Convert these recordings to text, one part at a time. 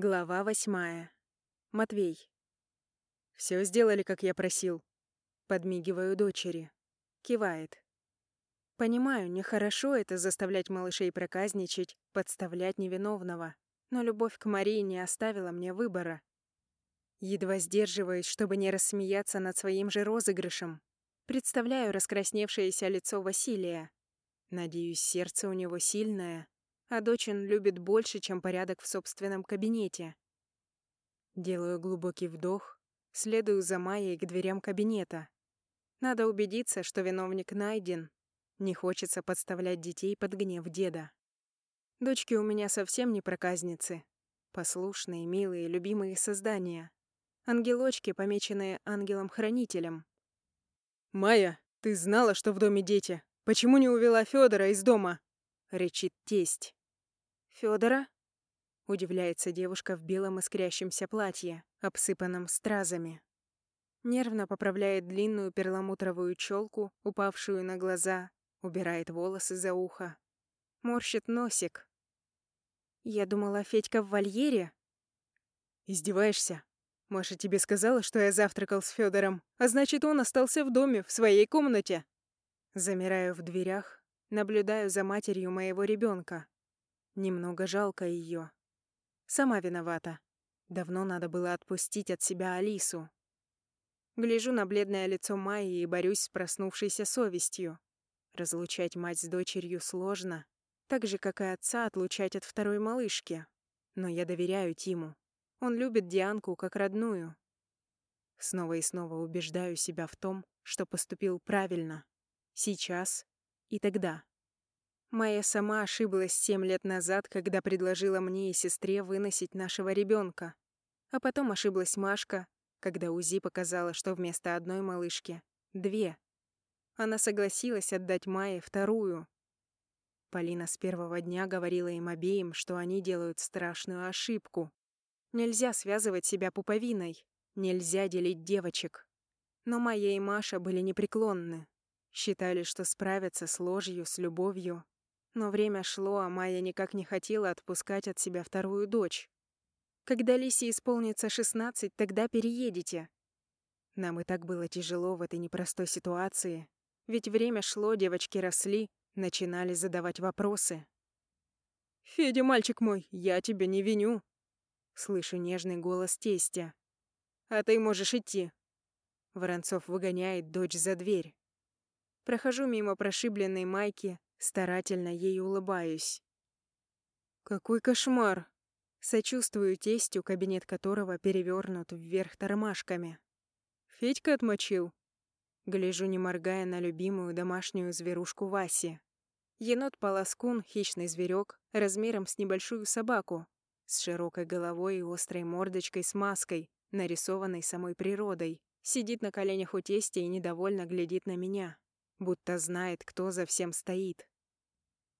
Глава восьмая. Матвей. Все сделали, как я просил. Подмигиваю дочери. Кивает. Понимаю, нехорошо это заставлять малышей проказничать, подставлять невиновного. Но любовь к Марии не оставила мне выбора. Едва сдерживаюсь, чтобы не рассмеяться над своим же розыгрышем. Представляю раскрасневшееся лицо Василия. Надеюсь, сердце у него сильное, а дочь он любит больше, чем порядок в собственном кабинете. Делаю глубокий вдох, следую за Майей к дверям кабинета. Надо убедиться, что виновник найден. Не хочется подставлять детей под гнев деда. Дочки у меня совсем не проказницы. Послушные, милые, любимые создания. Ангелочки, помеченные ангелом-хранителем. «Майя, ты знала, что в доме дети? Почему не увела Федора из дома?» — речит тесть. Федора? Удивляется девушка в белом искрящемся платье, обсыпанном стразами. Нервно поправляет длинную перламутровую челку, упавшую на глаза, убирает волосы за ухо. Морщит носик. Я думала, Федька в вольере. Издеваешься? Маша тебе сказала, что я завтракал с Федором, а значит, он остался в доме, в своей комнате. Замираю в дверях, наблюдаю за матерью моего ребенка. Немного жалко ее. Сама виновата. Давно надо было отпустить от себя Алису. Гляжу на бледное лицо Майи и борюсь с проснувшейся совестью. Разлучать мать с дочерью сложно, так же, как и отца отлучать от второй малышки. Но я доверяю Тиму. Он любит Дианку как родную. Снова и снова убеждаю себя в том, что поступил правильно. Сейчас и тогда. Майя сама ошиблась семь лет назад, когда предложила мне и сестре выносить нашего ребенка. А потом ошиблась Машка, когда УЗИ показала, что вместо одной малышки — две. Она согласилась отдать Майе вторую. Полина с первого дня говорила им обеим, что они делают страшную ошибку. Нельзя связывать себя пуповиной, нельзя делить девочек. Но Майя и Маша были непреклонны. Считали, что справятся с ложью, с любовью, но время шло, а Майя никак не хотела отпускать от себя вторую дочь. Когда Лисе исполнится шестнадцать, тогда переедете. Нам и так было тяжело в этой непростой ситуации. Ведь время шло, девочки росли, начинали задавать вопросы. «Федя, мальчик мой, я тебя не виню!» Слышу нежный голос тестя. «А ты можешь идти!» Воронцов выгоняет дочь за дверь. Прохожу мимо прошибленной майки, Старательно ей улыбаюсь. «Какой кошмар!» Сочувствую тестю, кабинет которого перевернут вверх тормашками. «Федька отмочил?» Гляжу, не моргая, на любимую домашнюю зверушку Васи. Енот-полоскун, хищный зверек, размером с небольшую собаку, с широкой головой и острой мордочкой с маской, нарисованной самой природой, сидит на коленях у тестя и недовольно глядит на меня будто знает, кто за всем стоит.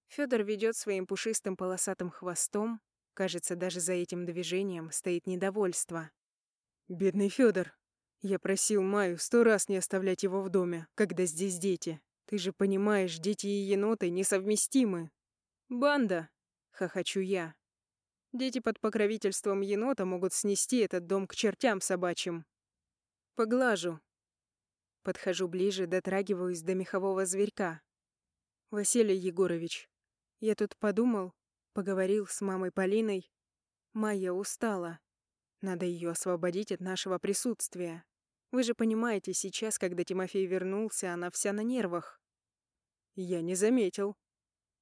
Федор ведет своим пушистым полосатым хвостом, кажется, даже за этим движением стоит недовольство. «Бедный Федор, Я просил Маю сто раз не оставлять его в доме, когда здесь дети. Ты же понимаешь, дети и еноты несовместимы». «Банда!» — хохочу я. Дети под покровительством енота могут снести этот дом к чертям собачьим. Поглажу, Подхожу ближе, дотрагиваюсь до мехового зверька. «Василий Егорович, я тут подумал, поговорил с мамой Полиной. Майя устала. Надо ее освободить от нашего присутствия. Вы же понимаете, сейчас, когда Тимофей вернулся, она вся на нервах». «Я не заметил».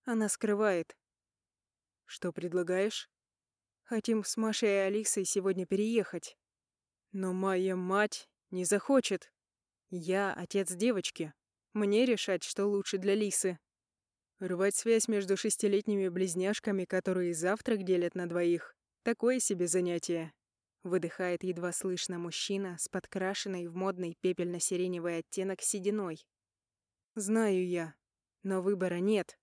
Она скрывает. «Что предлагаешь?» «Хотим с Машей и Алисой сегодня переехать». «Но моя мать не захочет». Я отец девочки. Мне решать, что лучше для Лисы. Рвать связь между шестилетними близняшками, которые завтрак делят на двоих, такое себе занятие. Выдыхает едва слышно мужчина с подкрашенной в модный пепельно-сиреневый оттенок сединой. Знаю я, но выбора нет.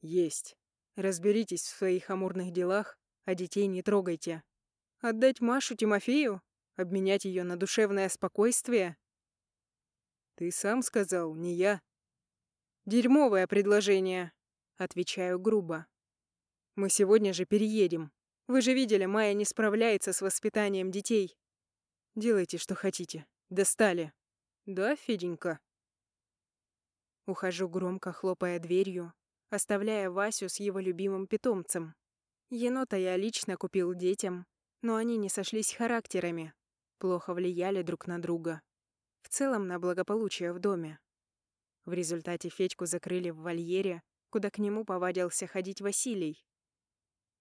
Есть. Разберитесь в своих амурных делах, а детей не трогайте. Отдать Машу Тимофею? Обменять ее на душевное спокойствие? Ты сам сказал, не я. Дерьмовое предложение, отвечаю грубо. Мы сегодня же переедем. Вы же видели, Майя не справляется с воспитанием детей. Делайте, что хотите. Достали. Да, Феденька?» Ухожу громко, хлопая дверью, оставляя Васю с его любимым питомцем. Енота я лично купил детям, но они не сошлись характерами, плохо влияли друг на друга. В целом на благополучие в доме. В результате Федьку закрыли в вольере, куда к нему повадился ходить Василий.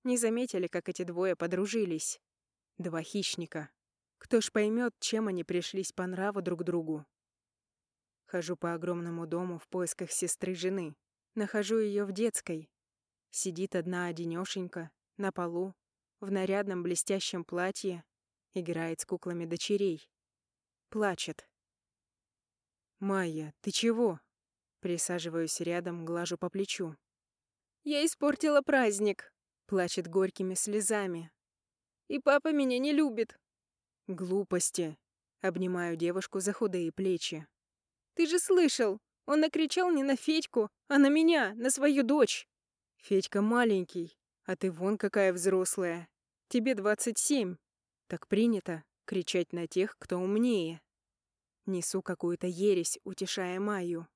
Не заметили, как эти двое подружились. Два хищника. Кто ж поймет, чем они пришлись по нраву друг другу. Хожу по огромному дому в поисках сестры жены. Нахожу ее в детской. Сидит одна одинёшенька, на полу, в нарядном блестящем платье, играет с куклами дочерей. Плачет. «Майя, ты чего?» Присаживаюсь рядом, глажу по плечу. «Я испортила праздник», — плачет горькими слезами. «И папа меня не любит». «Глупости», — обнимаю девушку за худые плечи. «Ты же слышал, он накричал не на Федьку, а на меня, на свою дочь». «Федька маленький, а ты вон какая взрослая. Тебе двадцать семь. Так принято кричать на тех, кто умнее». Несу какую-то ересь, утешая Майю.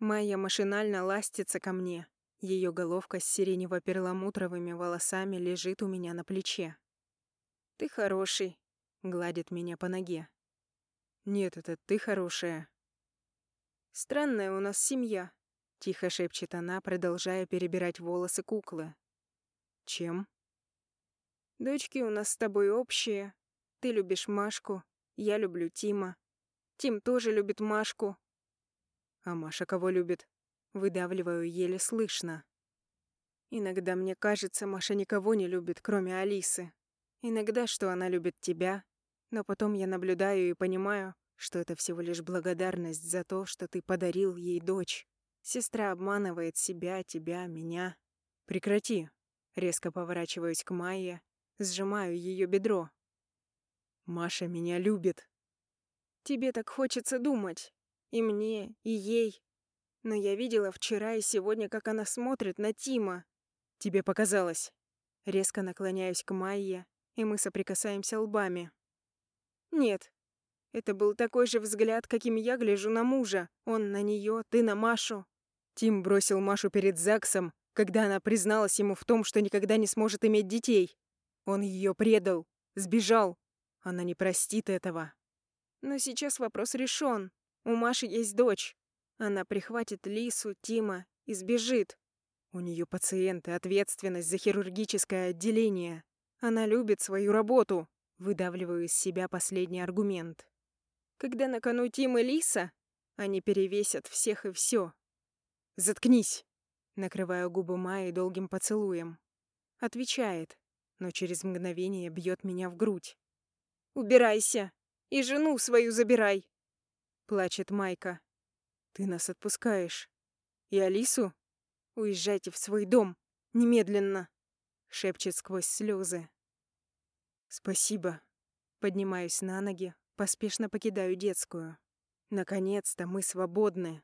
Майя машинально ластится ко мне. Ее головка с сиренево-перламутровыми волосами лежит у меня на плече. «Ты хороший», — гладит меня по ноге. «Нет, это ты хорошая». «Странная у нас семья», — тихо шепчет она, продолжая перебирать волосы куклы. «Чем?» «Дочки у нас с тобой общие. Ты любишь Машку, я люблю Тима. Тим тоже любит Машку, а Маша кого любит? Выдавливаю еле слышно. Иногда мне кажется, Маша никого не любит, кроме Алисы. Иногда, что она любит тебя, но потом я наблюдаю и понимаю, что это всего лишь благодарность за то, что ты подарил ей дочь. Сестра обманывает себя, тебя, меня. Прекрати. Резко поворачиваюсь к Майе, сжимаю ее бедро. Маша меня любит. Тебе так хочется думать. И мне, и ей. Но я видела вчера и сегодня, как она смотрит на Тима. Тебе показалось. Резко наклоняюсь к Майе, и мы соприкасаемся лбами. Нет. Это был такой же взгляд, каким я гляжу на мужа. Он на нее, ты на Машу. Тим бросил Машу перед ЗАГСом, когда она призналась ему в том, что никогда не сможет иметь детей. Он ее предал, сбежал. Она не простит этого. Но сейчас вопрос решен. У Маши есть дочь. Она прихватит Лису, Тима и сбежит. У нее пациенты, ответственность за хирургическое отделение. Она любит свою работу. Выдавливаю из себя последний аргумент. Когда на кону Тим и Лиса, они перевесят всех и все. «Заткнись!» Накрываю губы Майи долгим поцелуем. Отвечает, но через мгновение бьет меня в грудь. «Убирайся! И жену свою забирай!» плачет Майка. Ты нас отпускаешь. И Алису? Уезжайте в свой дом. Немедленно. Шепчет сквозь слезы. Спасибо. Поднимаюсь на ноги, поспешно покидаю детскую. Наконец-то мы свободны.